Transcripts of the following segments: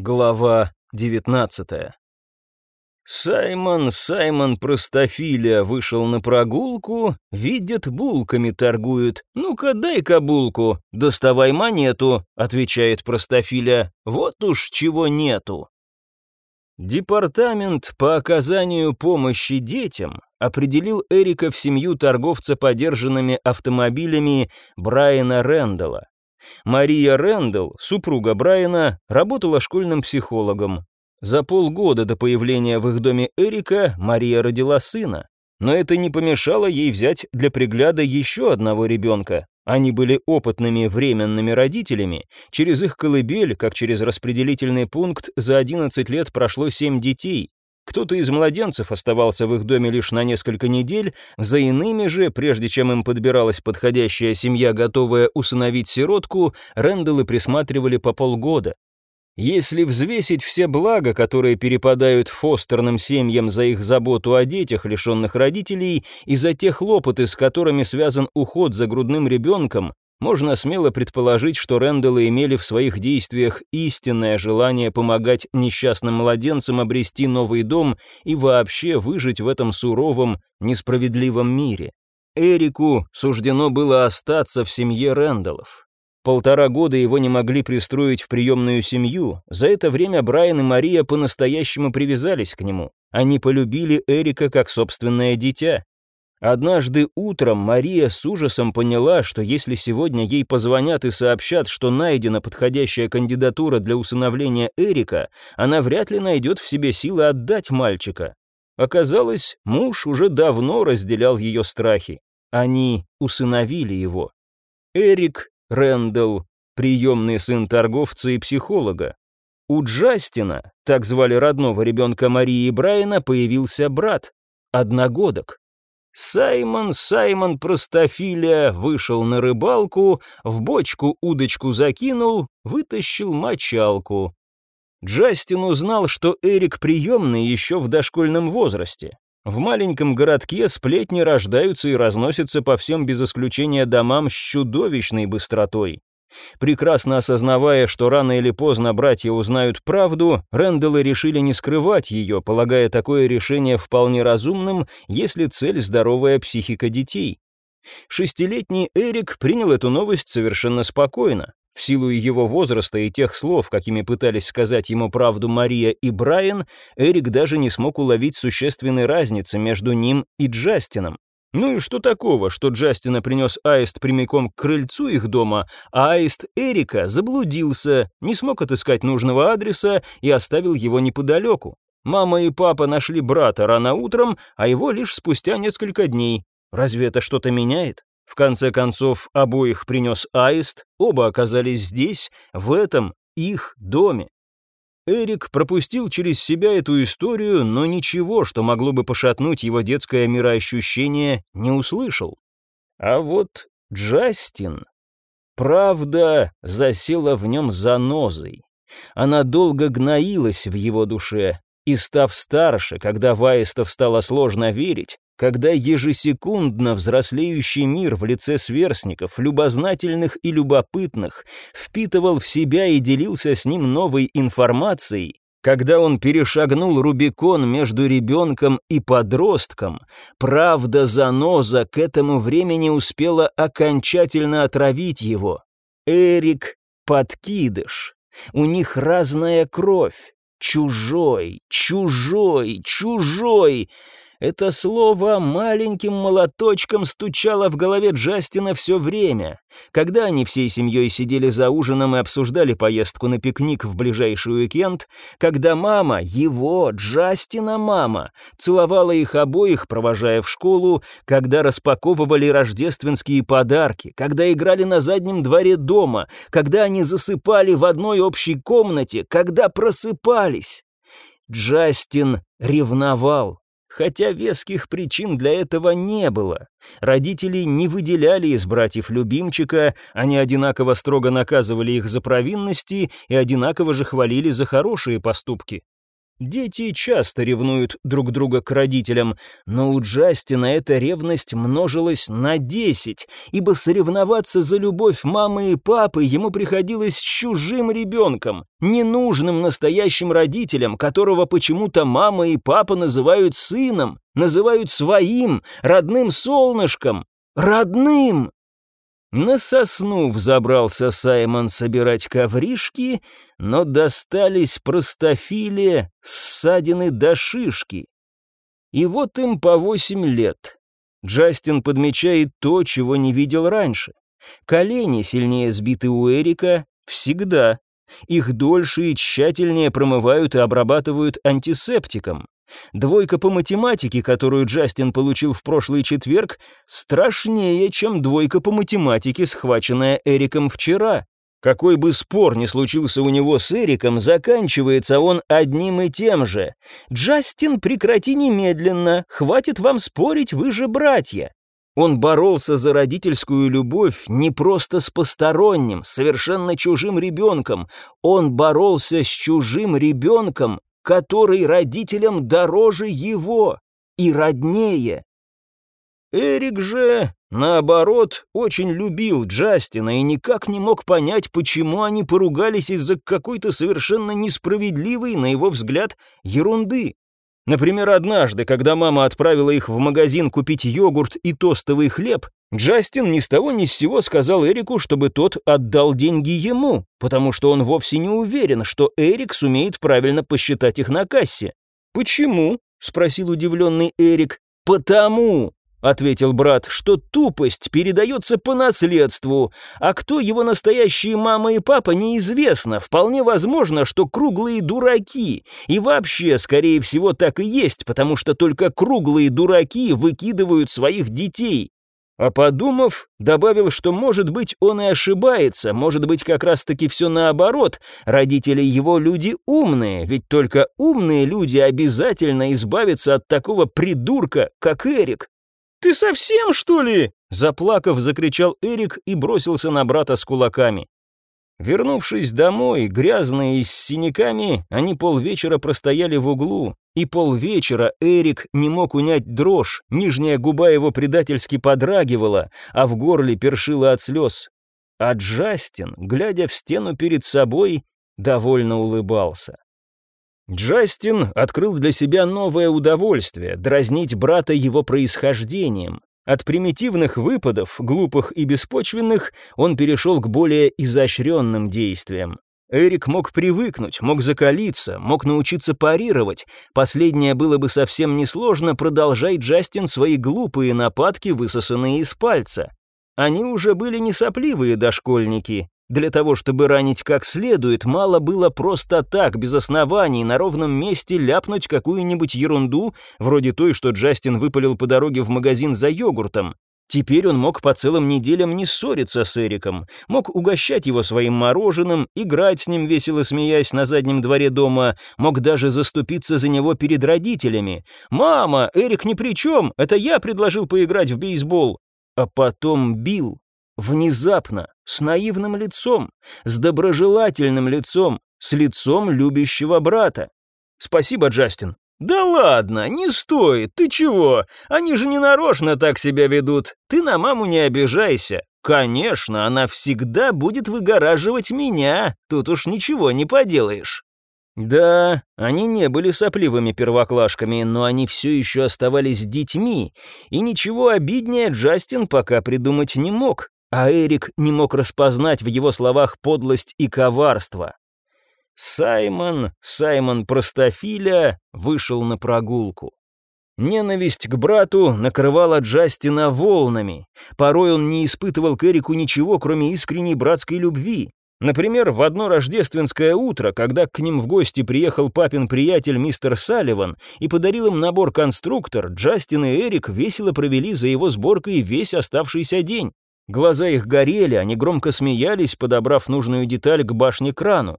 Глава 19 Саймон, Саймон Простофиля вышел на прогулку, видит, булками торгует. «Ну-ка, дай-ка булку, доставай монету», — отвечает Простофиля. «Вот уж чего нету». Департамент по оказанию помощи детям определил Эрика в семью торговца подержанными автомобилями Брайана Рэндалла. Мария Рэндалл, супруга Брайана, работала школьным психологом. За полгода до появления в их доме Эрика Мария родила сына. Но это не помешало ей взять для пригляда еще одного ребенка. Они были опытными временными родителями. Через их колыбель, как через распределительный пункт, за 11 лет прошло 7 детей. Кто-то из младенцев оставался в их доме лишь на несколько недель, за иными же, прежде чем им подбиралась подходящая семья, готовая усыновить сиротку, Рэндаллы присматривали по полгода. Если взвесить все блага, которые перепадают фостерным семьям за их заботу о детях, лишенных родителей, и за те хлопоты, с которыми связан уход за грудным ребенком, можно смело предположить, что Рэндаллы имели в своих действиях истинное желание помогать несчастным младенцам обрести новый дом и вообще выжить в этом суровом, несправедливом мире. Эрику суждено было остаться в семье Рэндаллов. Полтора года его не могли пристроить в приемную семью. За это время Брайан и Мария по-настоящему привязались к нему. Они полюбили Эрика как собственное дитя. Однажды утром Мария с ужасом поняла, что если сегодня ей позвонят и сообщат, что найдена подходящая кандидатура для усыновления Эрика, она вряд ли найдет в себе силы отдать мальчика. Оказалось, муж уже давно разделял ее страхи. Они усыновили его. Эрик Рэндалл, приемный сын торговца и психолога. У Джастина, так звали родного ребенка Марии и Брайана, появился брат, одногодок. Саймон, Саймон Простофиля вышел на рыбалку, в бочку удочку закинул, вытащил мочалку. Джастин узнал, что Эрик приемный еще в дошкольном возрасте. В маленьком городке сплетни рождаются и разносятся по всем без исключения домам с чудовищной быстротой. Прекрасно осознавая, что рано или поздно братья узнают правду, Рэндаллы решили не скрывать ее, полагая такое решение вполне разумным, если цель здоровая психика детей. Шестилетний Эрик принял эту новость совершенно спокойно. В силу его возраста и тех слов, какими пытались сказать ему правду Мария и Брайан, Эрик даже не смог уловить существенной разницы между ним и Джастином. Ну и что такого, что Джастина принес аист прямиком к крыльцу их дома, а аист Эрика заблудился, не смог отыскать нужного адреса и оставил его неподалеку. Мама и папа нашли брата рано утром, а его лишь спустя несколько дней. Разве это что-то меняет? В конце концов, обоих принес аист, оба оказались здесь, в этом их доме. Эрик пропустил через себя эту историю, но ничего, что могло бы пошатнуть его детское мироощущение, не услышал. А вот Джастин... Правда засела в нем занозой. Она долго гноилась в его душе, и став старше, когда Ваистов стало сложно верить, когда ежесекундно взрослеющий мир в лице сверстников, любознательных и любопытных, впитывал в себя и делился с ним новой информацией, когда он перешагнул Рубикон между ребенком и подростком, правда заноза к этому времени успела окончательно отравить его. Эрик — подкидыш. У них разная кровь. Чужой, чужой, чужой. Это слово маленьким молоточком стучало в голове Джастина все время. Когда они всей семьей сидели за ужином и обсуждали поездку на пикник в ближайший уикенд, когда мама, его, Джастина мама, целовала их обоих, провожая в школу, когда распаковывали рождественские подарки, когда играли на заднем дворе дома, когда они засыпали в одной общей комнате, когда просыпались. Джастин ревновал хотя веских причин для этого не было. Родители не выделяли из братьев любимчика, они одинаково строго наказывали их за провинности и одинаково же хвалили за хорошие поступки. Дети часто ревнуют друг друга к родителям, но у Джастина эта ревность множилась на десять, ибо соревноваться за любовь мамы и папы ему приходилось с чужим ребенком, ненужным настоящим родителям, которого почему-то мама и папа называют сыном, называют своим, родным солнышком. Родным! На сосну взобрался Саймон собирать ковришки, но достались простофиле ссадины до шишки. И вот им по восемь лет. Джастин подмечает то, чего не видел раньше. Колени сильнее сбиты у Эрика всегда. Их дольше и тщательнее промывают и обрабатывают антисептиком. Двойка по математике, которую Джастин получил в прошлый четверг, страшнее, чем двойка по математике, схваченная Эриком вчера. Какой бы спор ни случился у него с Эриком, заканчивается он одним и тем же. «Джастин, прекрати немедленно, хватит вам спорить, вы же братья». Он боролся за родительскую любовь не просто с посторонним, совершенно чужим ребенком. Он боролся с чужим ребенком, который родителям дороже его и роднее. Эрик же, наоборот, очень любил Джастина и никак не мог понять, почему они поругались из-за какой-то совершенно несправедливой, на его взгляд, ерунды. Например, однажды, когда мама отправила их в магазин купить йогурт и тостовый хлеб, Джастин ни с того ни с сего сказал Эрику, чтобы тот отдал деньги ему, потому что он вовсе не уверен, что Эрик сумеет правильно посчитать их на кассе. «Почему?» — спросил удивленный Эрик. «Потому!» — ответил брат, — что тупость передается по наследству, а кто его настоящие мама и папа, неизвестно. Вполне возможно, что круглые дураки. И вообще, скорее всего, так и есть, потому что только круглые дураки выкидывают своих детей. А подумав, добавил, что, может быть, он и ошибается, может быть, как раз-таки все наоборот. Родители его люди умные, ведь только умные люди обязательно избавятся от такого придурка, как Эрик. «Ты совсем, что ли?» Заплакав, закричал Эрик и бросился на брата с кулаками. Вернувшись домой, грязные и с синяками, они полвечера простояли в углу, и полвечера Эрик не мог унять дрожь, нижняя губа его предательски подрагивала, а в горле першила от слез. А Джастин, глядя в стену перед собой, довольно улыбался. Джастин открыл для себя новое удовольствие — дразнить брата его происхождением. От примитивных выпадов, глупых и беспочвенных, он перешел к более изощренным действиям. Эрик мог привыкнуть, мог закалиться, мог научиться парировать. Последнее было бы совсем несложно, продолжай Джастин свои глупые нападки, высосанные из пальца. Они уже были не сопливые дошкольники, для того, чтобы ранить как следует, мало было просто так, без оснований, на ровном месте ляпнуть какую-нибудь ерунду, вроде той, что Джастин выпалил по дороге в магазин за йогуртом. Теперь он мог по целым неделям не ссориться с Эриком, мог угощать его своим мороженым, играть с ним весело смеясь на заднем дворе дома, мог даже заступиться за него перед родителями. «Мама, Эрик ни при чем, это я предложил поиграть в бейсбол». А потом бил. Внезапно, с наивным лицом, с доброжелательным лицом, с лицом любящего брата. «Спасибо, Джастин». «Да ладно, не стоит, ты чего? Они же не нарочно так себя ведут. Ты на маму не обижайся. Конечно, она всегда будет выгораживать меня, тут уж ничего не поделаешь». Да, они не были сопливыми первоклашками, но они все еще оставались детьми, и ничего обиднее Джастин пока придумать не мог а Эрик не мог распознать в его словах подлость и коварство. Саймон, Саймон Простофиля, вышел на прогулку. Ненависть к брату накрывала Джастина волнами. Порой он не испытывал к Эрику ничего, кроме искренней братской любви. Например, в одно рождественское утро, когда к ним в гости приехал папин приятель мистер Салливан и подарил им набор конструктор, Джастин и Эрик весело провели за его сборкой весь оставшийся день. Глаза их горели, они громко смеялись, подобрав нужную деталь к башне-крану.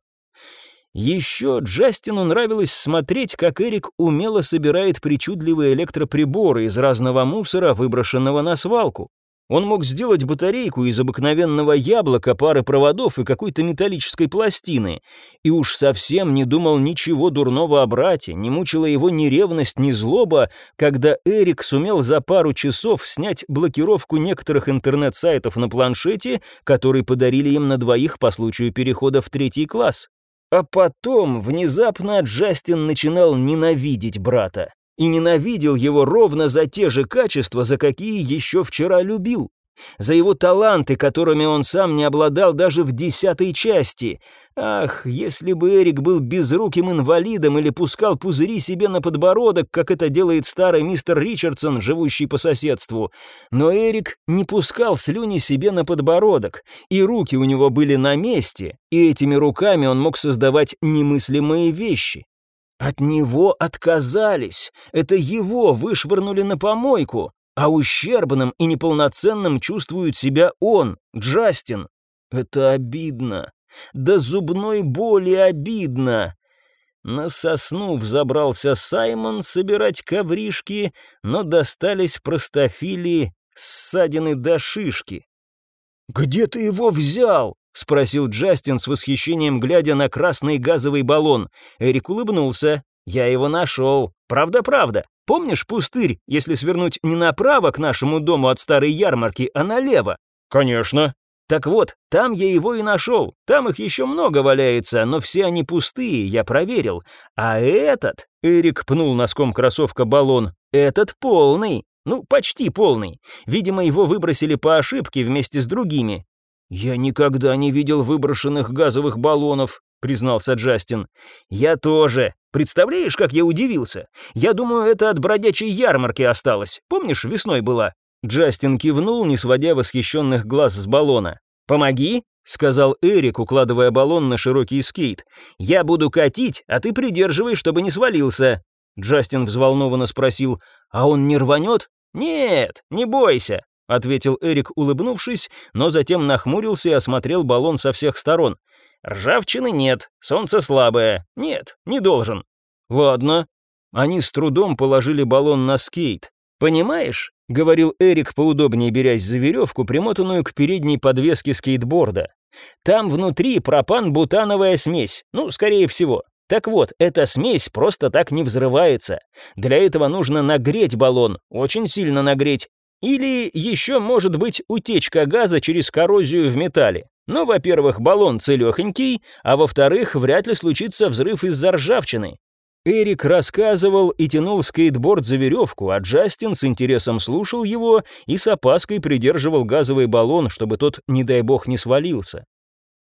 Еще Джастину нравилось смотреть, как Эрик умело собирает причудливые электроприборы из разного мусора, выброшенного на свалку. Он мог сделать батарейку из обыкновенного яблока, пары проводов и какой-то металлической пластины. И уж совсем не думал ничего дурного о брате, не мучила его ни ревность, ни злоба, когда Эрик сумел за пару часов снять блокировку некоторых интернет-сайтов на планшете, который подарили им на двоих по случаю перехода в третий класс. А потом внезапно Джастин начинал ненавидеть брата и ненавидел его ровно за те же качества, за какие еще вчера любил. За его таланты, которыми он сам не обладал даже в десятой части. Ах, если бы Эрик был безруким инвалидом или пускал пузыри себе на подбородок, как это делает старый мистер Ричардсон, живущий по соседству. Но Эрик не пускал слюни себе на подбородок, и руки у него были на месте, и этими руками он мог создавать немыслимые вещи. От него отказались. Это его вышвырнули на помойку. А ущербным и неполноценным чувствует себя он, Джастин. Это обидно. До зубной боли обидно. На сосну взобрался Саймон собирать ковришки, но достались простофили ссадины до шишки. «Где ты его взял?» — спросил Джастин с восхищением, глядя на красный газовый баллон. Эрик улыбнулся. «Я его нашел. Правда-правда. Помнишь пустырь, если свернуть не направо к нашему дому от старой ярмарки, а налево?» «Конечно». «Так вот, там я его и нашел. Там их еще много валяется, но все они пустые, я проверил. А этот...» — Эрик пнул носком кроссовка баллон. «Этот полный. Ну, почти полный. Видимо, его выбросили по ошибке вместе с другими. «Я никогда не видел выброшенных газовых баллонов», — признался Джастин. «Я тоже. Представляешь, как я удивился? Я думаю, это от бродячей ярмарки осталось. Помнишь, весной была?» Джастин кивнул, не сводя восхищенных глаз с баллона. «Помоги», — сказал Эрик, укладывая баллон на широкий скейт. «Я буду катить, а ты придерживай, чтобы не свалился». Джастин взволнованно спросил, «А он не рванет?» «Нет, не бойся ответил Эрик, улыбнувшись, но затем нахмурился и осмотрел баллон со всех сторон. Ржавчины нет, солнце слабое. Нет, не должен. Ладно. Они с трудом положили баллон на скейт. Понимаешь, говорил Эрик, поудобнее берясь за веревку, примотанную к передней подвеске скейтборда. Там внутри пропан-бутановая смесь. Ну, скорее всего. Так вот, эта смесь просто так не взрывается. Для этого нужно нагреть баллон, очень сильно нагреть, или еще может быть утечка газа через коррозию в металле. Но, во-первых, баллон целехонький, а во-вторых, вряд ли случится взрыв из-за ржавчины. Эрик рассказывал и тянул скейтборд за веревку, а Джастин с интересом слушал его и с опаской придерживал газовый баллон, чтобы тот, не дай бог, не свалился.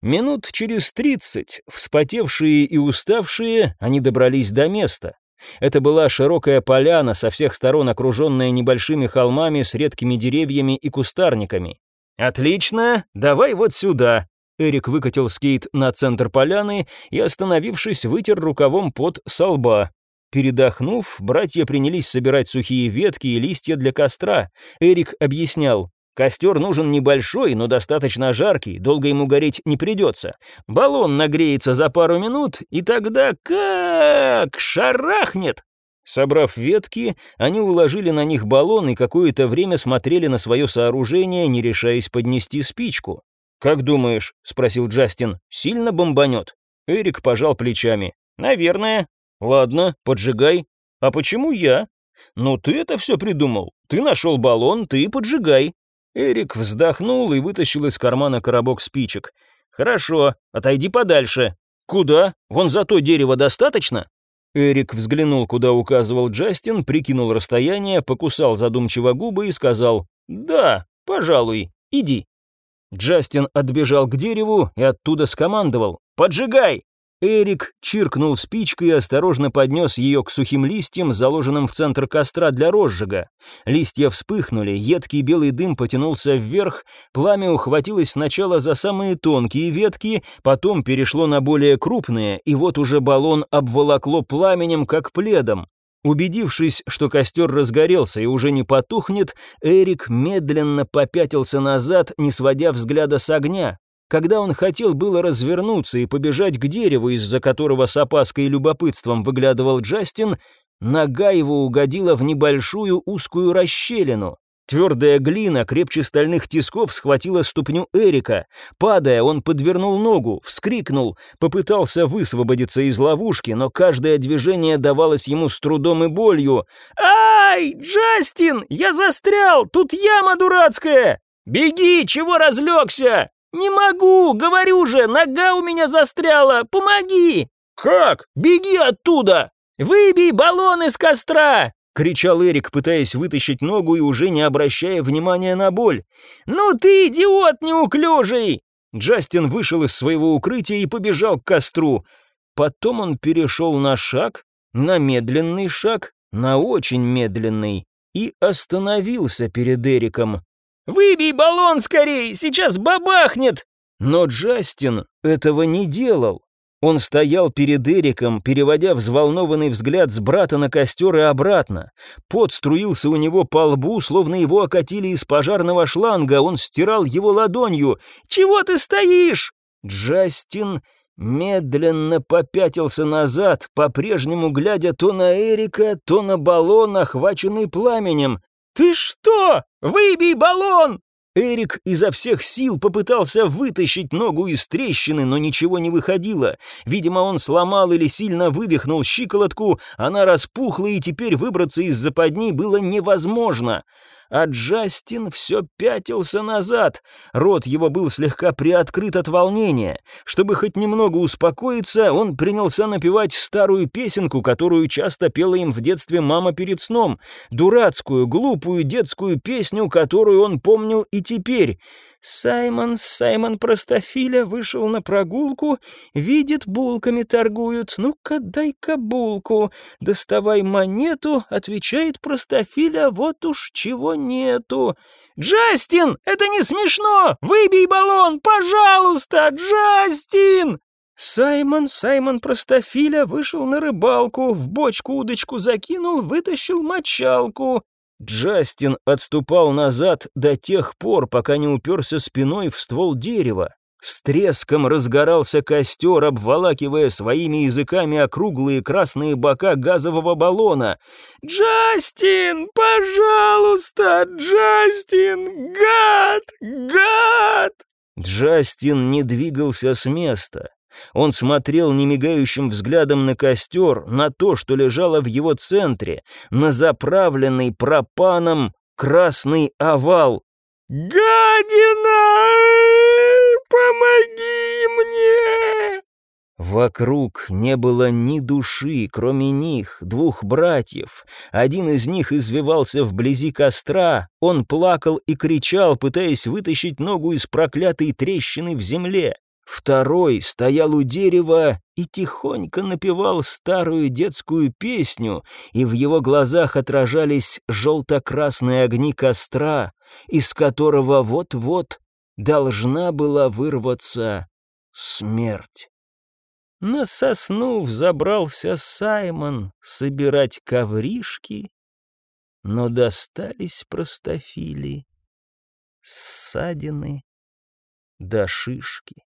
Минут через тридцать, вспотевшие и уставшие, они добрались до места. Это была широкая поляна, со всех сторон окруженная небольшими холмами с редкими деревьями и кустарниками. «Отлично, давай вот сюда», Эрик выкатил скейт на центр поляны и, остановившись, вытер рукавом под со лба. Передохнув, братья принялись собирать сухие ветки и листья для костра. Эрик объяснял. Костер нужен небольшой, но достаточно жаркий, долго ему гореть не придется. Баллон нагреется за пару минут, и тогда как шарахнет. Собрав ветки, они уложили на них баллон и какое-то время смотрели на свое сооружение, не решаясь поднести спичку. «Как думаешь?» — спросил Джастин. «Сильно бомбанет?» Эрик пожал плечами. «Наверное». «Ладно, поджигай». «А почему я?» «Ну ты это все придумал. Ты нашел баллон, ты поджигай». Эрик вздохнул и вытащил из кармана коробок спичек. «Хорошо, отойди подальше». «Куда? Вон за то дерево достаточно?» Эрик взглянул, куда указывал Джастин, прикинул расстояние, покусал задумчиво губы и сказал «Да, пожалуй, иди». Джастин отбежал к дереву и оттуда скомандовал «Поджигай!». Эрик чиркнул спичкой и осторожно поднес ее к сухим листьям, заложенным в центр костра для розжига. Листья вспыхнули, едкий белый дым потянулся вверх, пламя ухватилось сначала за самые тонкие ветки, потом перешло на более крупные, и вот уже баллон обволокло пламенем, как пледом. Убедившись, что костер разгорелся и уже не потухнет, Эрик медленно попятился назад, не сводя взгляда с огня. Когда он хотел было развернуться и побежать к дереву, из-за которого с опаской и любопытством выглядывал Джастин, нога его угодила в небольшую узкую расщелину. Твердая глина крепче стальных тисков схватила ступню Эрика. Падая, он подвернул ногу, вскрикнул, попытался высвободиться из ловушки, но каждое движение давалось ему с трудом и болью. «Ай, Джастин, я застрял, тут яма дурацкая! Беги, чего разлегся? Не могу, говорю же, нога у меня застряла, помоги!» «Как? Беги оттуда! Выбей баллон из костра! — кричал Эрик, пытаясь вытащить ногу и уже не обращая внимания на боль. «Ну ты идиот неуклюжий!» Джастин вышел из своего укрытия и побежал к костру. Потом он перешел на шаг, на медленный шаг, на очень медленный, и остановился перед Эриком. «Выбей баллон скорей, сейчас бабахнет!» Но Джастин этого не делал. Он стоял перед Эриком, переводя взволнованный взгляд с брата на костер и обратно. Пот струился у него по лбу, словно его окатили из пожарного шланга, он стирал его ладонью. «Чего ты стоишь?» Джастин медленно попятился назад, по-прежнему глядя то на Эрика, то на баллон, охваченный пламенем. «Ты что? Выбей баллон!» Эрик изо всех сил попытался вытащить ногу из трещины, но ничего не выходило. Видимо, он сломал или сильно вывихнул щиколотку, она распухла, и теперь выбраться из западни было невозможно а Джастин все пятился назад. Рот его был слегка приоткрыт от волнения. Чтобы хоть немного успокоиться, он принялся напевать старую песенку, которую часто пела им в детстве мама перед сном. Дурацкую, глупую детскую песню, которую он помнил и теперь. Саймон, Саймон Простофиля вышел на прогулку, видит, булками торгуют. Ну-ка, дай-ка булку. Доставай монету, отвечает Простофиля, вот уж чего нету. «Джастин, это не смешно! Выбей баллон, пожалуйста, Джастин!» Саймон, Саймон Простофиля вышел на рыбалку, в бочку удочку закинул, вытащил мочалку. Джастин отступал назад до тех пор, пока не уперся спиной в ствол дерева. С треском разгорался костер, обволакивая своими языками округлые красные бока газового баллона. «Джастин, пожалуйста, Джастин, гад, гад!» Джастин не двигался с места. Он смотрел немигающим взглядом на костер, на то, что лежало в его центре, на заправленный пропаном красный овал. «Гадина! Помоги мне!» Вокруг не было ни души, кроме них, двух братьев. Один из них извивался вблизи костра, он плакал и кричал, пытаясь вытащить ногу из проклятой трещины в земле. Второй стоял у дерева и тихонько напевал старую детскую песню, и в его глазах отражались желто-красные огни костра, из которого вот-вот должна была вырваться смерть. На сосну взобрался Саймон собирать ковришки, но достались простофили ссадины до шишки.